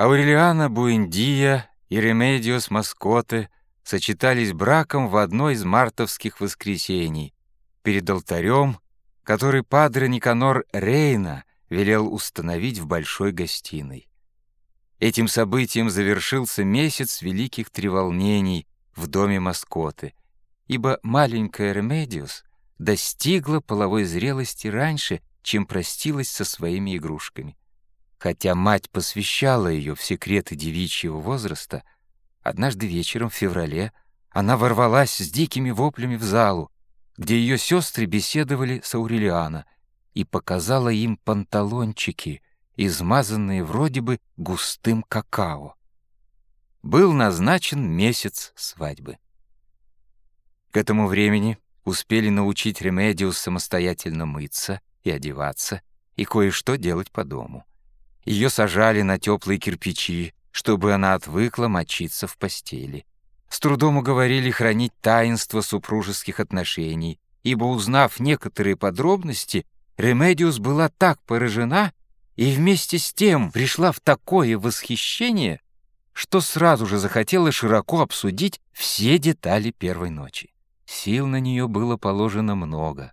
Аурелиано Буэндия и Ремедиос Маскоте сочетались браком в одно из мартовских воскресений перед алтарем, который падре Никанор Рейна велел установить в большой гостиной. Этим событием завершился месяц великих треволнений в доме Маскоте, ибо маленькая Ремедиос достигла половой зрелости раньше, чем простилась со своими игрушками. Хотя мать посвящала ее в секреты девичьего возраста, однажды вечером в феврале она ворвалась с дикими воплями в залу, где ее сестры беседовали с Аурелиано, и показала им панталончики, измазанные вроде бы густым какао. Был назначен месяц свадьбы. К этому времени успели научить Ремедиос самостоятельно мыться и одеваться, и кое-что делать по дому. Ее сажали на теплые кирпичи, чтобы она отвыкла мочиться в постели. С трудом уговорили хранить таинство супружеских отношений, ибо, узнав некоторые подробности, Ремедиос была так поражена и вместе с тем пришла в такое восхищение, что сразу же захотела широко обсудить все детали первой ночи. Сил на нее было положено много.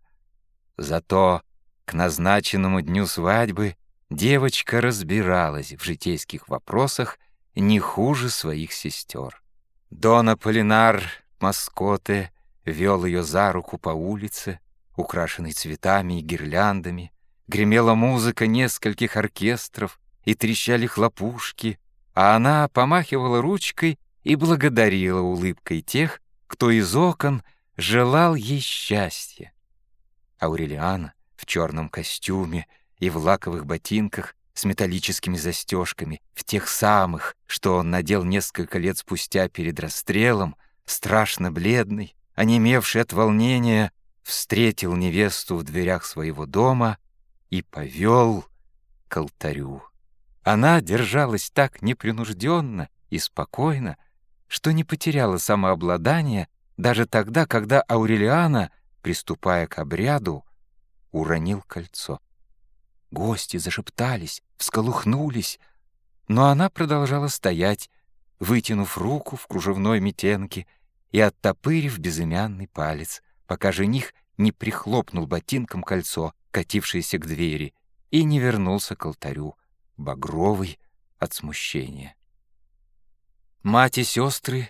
Зато к назначенному дню свадьбы девочка разбиралась в житейских вопросах не хуже своих сестер. Дона Полинар Маскоте вел ее за руку по улице, украшенной цветами и гирляндами, гремела музыка нескольких оркестров и трещали хлопушки, а она помахивала ручкой и благодарила улыбкой тех, кто из окон желал ей счастья. Аурелиана в черном костюме и в лаковых ботинках с металлическими застежками, в тех самых, что он надел несколько лет спустя перед расстрелом, страшно бледный, онемевший от волнения, встретил невесту в дверях своего дома и повел к алтарю. Она держалась так непринужденно и спокойно, что не потеряла самообладание даже тогда, когда Аурелиана, приступая к обряду, уронил кольцо. Гости зашептались, всколухнулись, но она продолжала стоять, вытянув руку в кружевной метенке и оттопырив безымянный палец, пока жених не прихлопнул ботинком кольцо, катившееся к двери, и не вернулся к алтарю, багровый от смущения. Мать и сестры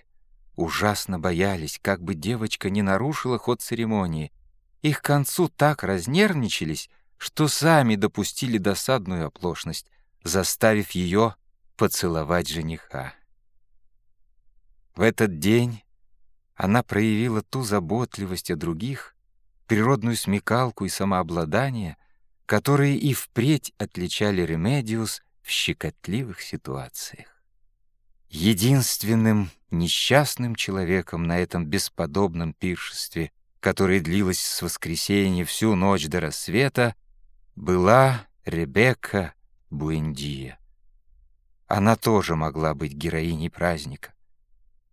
ужасно боялись, как бы девочка не нарушила ход церемонии. Их к концу так разнервничались, что сами допустили досадную оплошность, заставив ее поцеловать жениха. В этот день она проявила ту заботливость о других, природную смекалку и самообладание, которые и впредь отличали Ремедиос в щекотливых ситуациях. Единственным несчастным человеком на этом бесподобном пиршестве, которое длилось с воскресенья всю ночь до рассвета, была Ребекка Буэндия. Она тоже могла быть героиней праздника.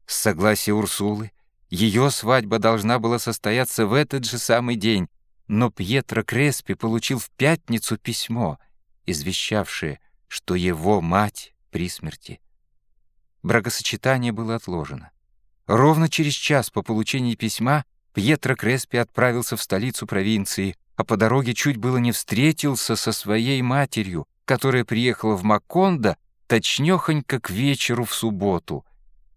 С согласия Урсулы ее свадьба должна была состояться в этот же самый день, но Пьетро Креспи получил в пятницу письмо, извещавшее, что его мать при смерти. Бракосочетание было отложено. Ровно через час по получении письма Пьетро Креспи отправился в столицу провинции, а по дороге чуть было не встретился со своей матерью, которая приехала в Макондо точнёхонько к вечеру в субботу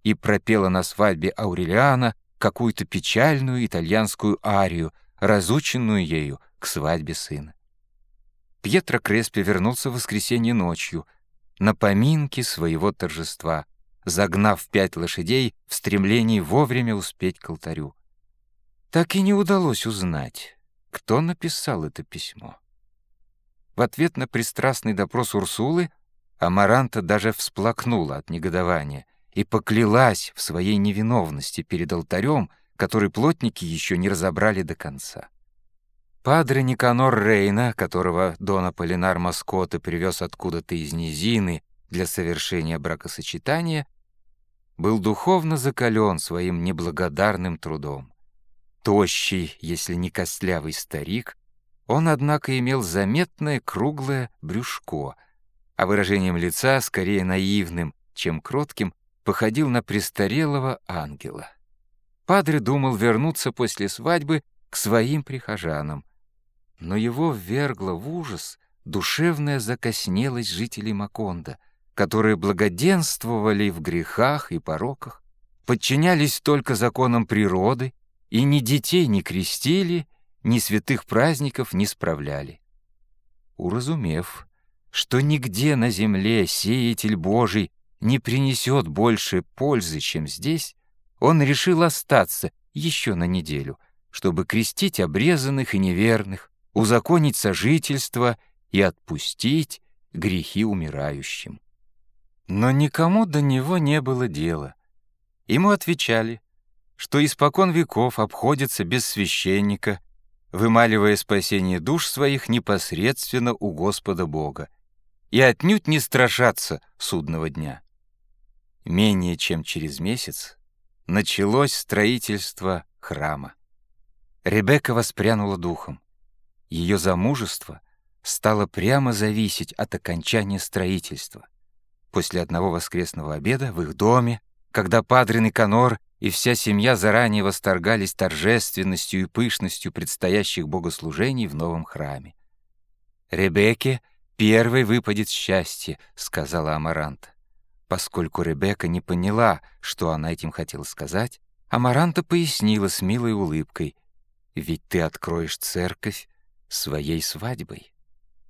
и пропела на свадьбе Аурелиана какую-то печальную итальянскую арию, разученную ею к свадьбе сына. Пьетро Креспи вернулся в воскресенье ночью на поминки своего торжества — загнав пять лошадей в стремлении вовремя успеть к алтарю. Так и не удалось узнать, кто написал это письмо. В ответ на пристрастный допрос Урсулы Амаранта даже всплакнула от негодования и поклялась в своей невиновности перед алтарем, который плотники еще не разобрали до конца. Падре Никанор Рейна, которого Дона Полинар Маскоты привез откуда-то из низины для совершения бракосочетания, был духовно закален своим неблагодарным трудом. Тощий, если не костлявый старик, он, однако, имел заметное круглое брюшко, а выражением лица, скорее наивным, чем кротким, походил на престарелого ангела. Падре думал вернуться после свадьбы к своим прихожанам, но его ввергло в ужас душевная закоснелость жителей Маконда, которые благоденствовали в грехах и пороках, подчинялись только законам природы и ни детей не крестили, ни святых праздников не справляли. Уразумев, что нигде на земле сеятель Божий не принесет больше пользы, чем здесь, он решил остаться еще на неделю, чтобы крестить обрезанных и неверных, узаконить сожительство и отпустить грехи умирающим. Но никому до него не было дела. Ему отвечали, что испокон веков обходится без священника, вымаливая спасение душ своих непосредственно у Господа Бога, и отнюдь не страшаться судного дня. Менее чем через месяц началось строительство храма. Ребекка воспрянула духом. Ее замужество стало прямо зависеть от окончания строительства. После одного воскресного обеда в их доме, когда Падре Никанор и вся семья заранее восторгались торжественностью и пышностью предстоящих богослужений в новом храме. «Ребекке первой выпадет счастье», — сказала Амаранта. Поскольку Ребекка не поняла, что она этим хотела сказать, Амаранта пояснила с милой улыбкой, «Ведь ты откроешь церковь своей свадьбой».